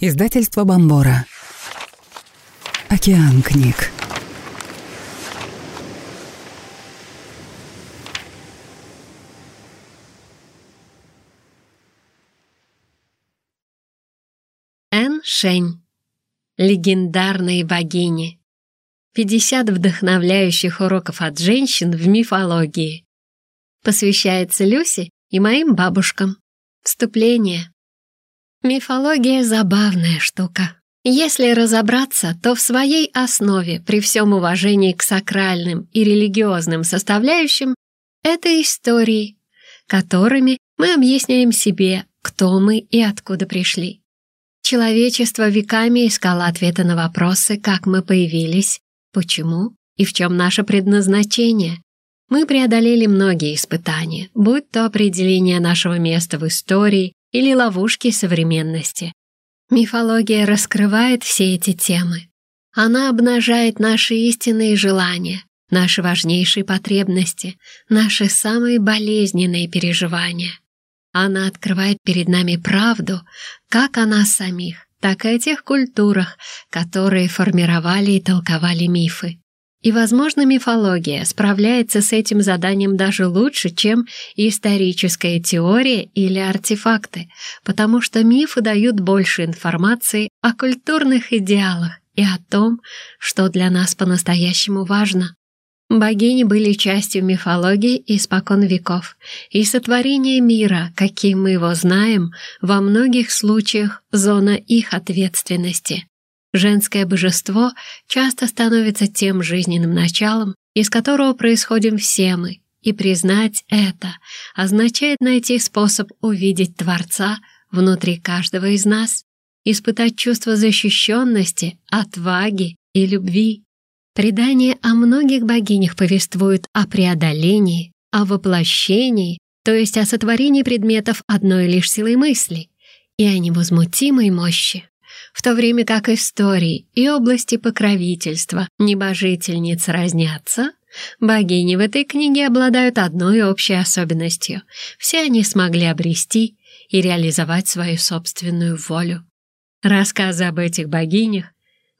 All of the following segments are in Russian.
Издательство Бомбора. Океан книг. Эн Шень. Легендарные богини. 50 вдохновляющих уроков от женщин в мифологии. Посвящается Люси и моим бабушкам. Вступление. Мифология — забавная штука. Если разобраться, то в своей основе, при всем уважении к сакральным и религиозным составляющим, это истории, которыми мы объясняем себе, кто мы и откуда пришли. Человечество веками искало ответы на вопросы, как мы появились, почему и в чем наше предназначение. Мы преодолели многие испытания, будь то определение нашего места в истории или ловушки современности. Мифология раскрывает все эти темы. Она обнажает наши истинные желания, наши важнейшие потребности, наши самые болезненные переживания. Она открывает перед нами правду как о нас самих, так и о тех культурах, которые формировали и толковали мифы. И, возможно, мифология справляется с этим заданием даже лучше, чем историческая теория или артефакты, потому что мифы дают больше информации о культурных идеалах и о том, что для нас по-настоящему важно. Богини были частью мифологии испокон веков, и сотворение мира, каким мы его знаем, во многих случаях зона их ответственности. Женское божество часто становится тем жизненным началом, из которого происходим все мы, и признать это означает найти способ увидеть Творца внутри каждого из нас, испытать чувство защищенности, отваги и любви. Предания о многих богинях повествуют о преодолении, о воплощении, то есть о сотворении предметов одной лишь силой мысли, и о невозмутимой мощи. В то время как истории и области покровительства небожительниц разнятся, богини в этой книге обладают одной общей особенностью. Все они смогли обрести и реализовать свою собственную волю. Рассказы об этих богинях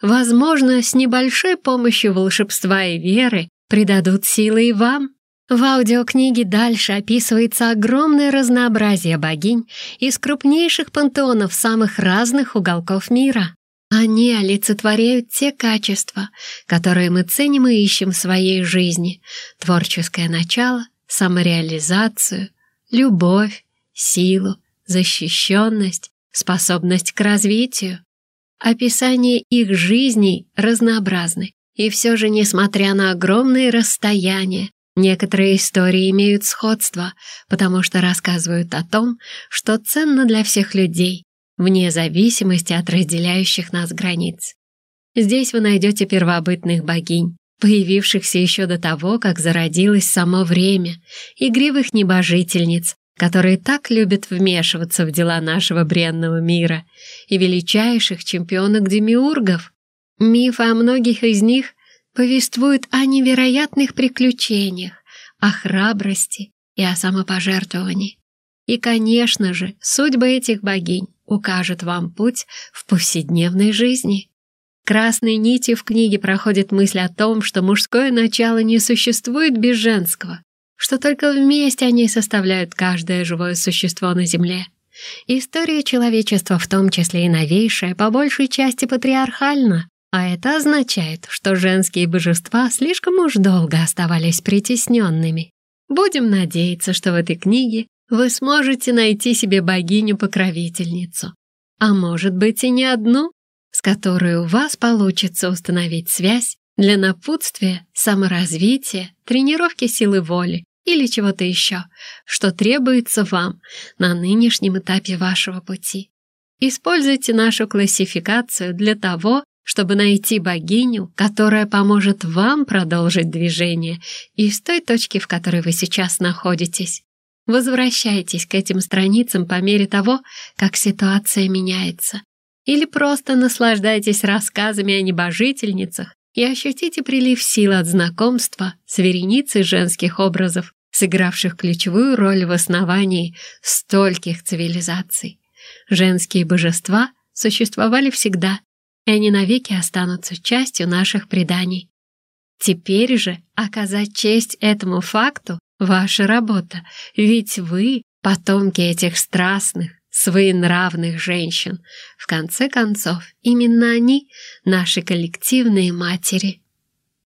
Возможно, с небольшой помощью волшебства и веры придадут силы и вам. В аудиокниге дальше описывается огромное разнообразие богинь из крупнейших пантеонов самых разных уголков мира. Они олицетворяют те качества, которые мы ценим и ищем в своей жизни. Творческое начало, самореализацию, любовь, силу, защищенность, способность к развитию. Описание их жизней разнообразны, и все же, несмотря на огромные расстояния, некоторые истории имеют сходство, потому что рассказывают о том, что ценно для всех людей, вне зависимости от разделяющих нас границ. Здесь вы найдете первобытных богинь, появившихся еще до того, как зародилось само время, игривых небожительниц, которые так любят вмешиваться в дела нашего бренного мира, и величайших чемпионок-демиургов. Мифы о многих из них повествуют о невероятных приключениях, о храбрости и о самопожертвовании. И, конечно же, судьба этих богинь укажет вам путь в повседневной жизни. Красной нитью в книге проходит мысль о том, что мужское начало не существует без женского, что только вместе они составляют каждое живое существо на Земле. История человечества, в том числе и новейшая, по большей части патриархальна, а это означает, что женские божества слишком уж долго оставались притесненными. Будем надеяться, что в этой книге вы сможете найти себе богиню-покровительницу. А может быть и не одну, с которой у вас получится установить связь для напутствия, саморазвития, тренировки силы воли или чего-то еще, что требуется вам на нынешнем этапе вашего пути. Используйте нашу классификацию для того, чтобы найти богиню, которая поможет вам продолжить движение из той точки, в которой вы сейчас находитесь. Возвращайтесь к этим страницам по мере того, как ситуация меняется. Или просто наслаждайтесь рассказами о небожительницах и ощутите прилив сил от знакомства с вереницей женских образов, сыгравших ключевую роль в основании стольких цивилизаций. Женские божества существовали всегда, и они навеки останутся частью наших преданий. Теперь же оказать честь этому факту — ваша работа, ведь вы — потомки этих страстных, своенравных женщин. В конце концов, именно они — наши коллективные матери.